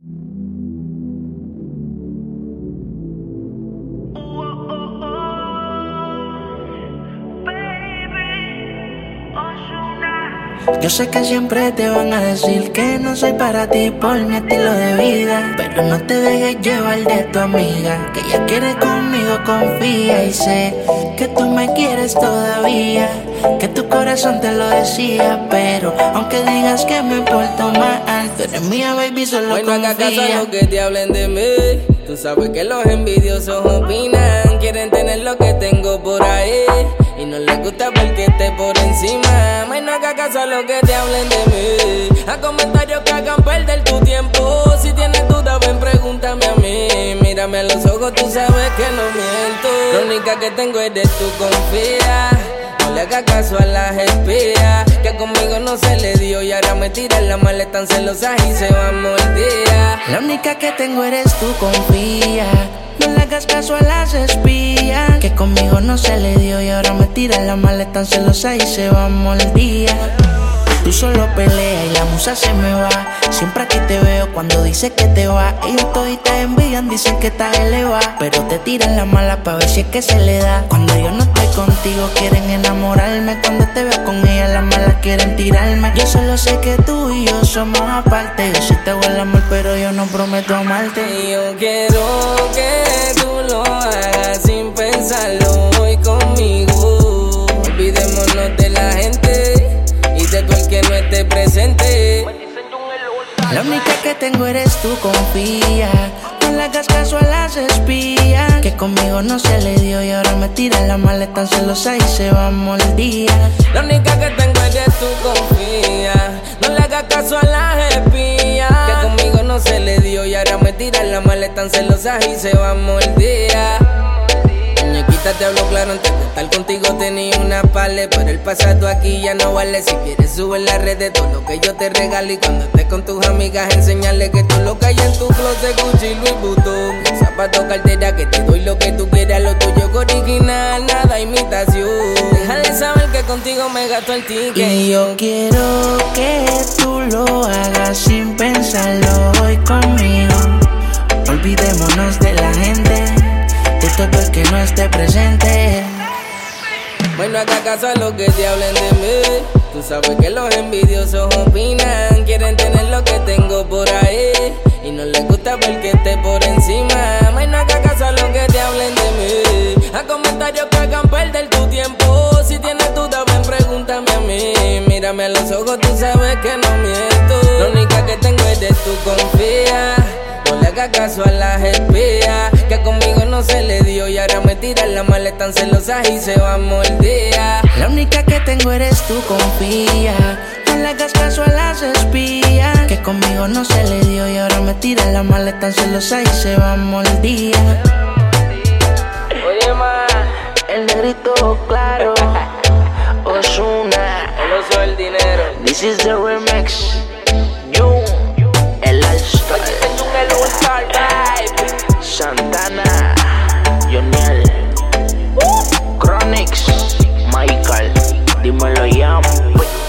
Thank you Yo sé que siempre te van a decir que no soy para ti por mi estilo de vida. Pero no te dejes llevar de tu amiga, que ella quiere conmigo, confía y sé que tú me quieres todavía. Que tu corazón te lo decía, pero aunque digas que me porto mal, tú eres mía, baby, solo Hoy no hagas caso a confía. lo que te hablen de mí. Tú sabes que los envidiosos opinan, quieren tener lo que tengo por ahí. Y no les gusta porque esté por encima. May no hagas caso a lo que te hablen de mí. A comentarios que hagan perder tu tiempo. Si tienes dudas, ven, pregúntame a mí. Mírame a los ojos, tú sabes que no miento. La única que tengo es de tu confía. No le hagas caso a las espías Que conmigo no se le dio Y ahora me tiran la maleta tan celosas Y se van día La única que tengo eres tú, confía. No le hagas caso a las espías. Que conmigo no se le dio y ahora me tira la maleta tan celosa y se va a día. Tú solo peleas y la musa se me va. Siempre aquí te veo cuando dices que te va. Ellos toditas envían, dicen que estás elevada. Pero te tiran la mala pa' ver si es que se le da. Cuando yo no estoy contigo, quieren enamorarme. Cuando te veo con ella, las malas quieren tirarme. Yo solo sé que tú y yo somos aparte. Yo sí te hago el amor, pero yo no prometo amarte. Y yo quiero que tú esté presente La única que tengo eres tú, confía. No le hagas caso a las espías. Que conmigo no se le dio y ahora me tira la maleta celosa y se va a día. La única que tengo es de tu confía. No le hagas caso a las espías. Que conmigo no se le dio y ahora me tiran la maleta tan celosas y se va a día. Te hablo claro, antes de estar contigo tenía una pale Pero el pasado aquí ya no vale. Si quieres sube en las redes todo lo que yo te regalo Y cuando estés con tus amigas enseñarle que todo lo que hay en tu closet Gucci, Louis Vuitton Zapato, cartera, que te doy lo que tú quieras Lo tuyo es original, nada imitación. Deja de saber que contigo me gasto el ticket. Y yo quiero que tú lo hagas sin pensarlo hoy conmigo. Olvidémonos de la no esté presente. Bueno, haga caso a lo que te hablen de mí. Tú sabes que los envidiosos opinan, quieren tener lo que tengo por ahí. Y no les gusta porque esté por encima. Bueno, haga caso a lo que te hablen de mí. A comentarios que hagan perder tu tiempo. Si tienes dudas, ven, pregúntame a mí. Mírame a los ojos, tú sabes que no miento. La única que tengo es de tu confía. No le hagas caso a las espías tiran la maleta tan celosas Y se va a día La única que tengo eres tú, confía. No le hagas caso a las espías. Que conmigo no se le dio y ahora me tira la maleta tan celosa y se va a día. Oye, ma El negrito claro, Osuna. El oso del dinero This is the remix. Wait.